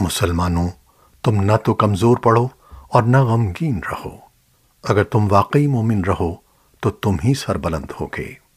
مسلمانوں، تم نہ تو کمزور پڑو اور نہ غمگین رہو۔ اگر تم واقعی مومن رہو، تو تم ہی سربلند ہوگے۔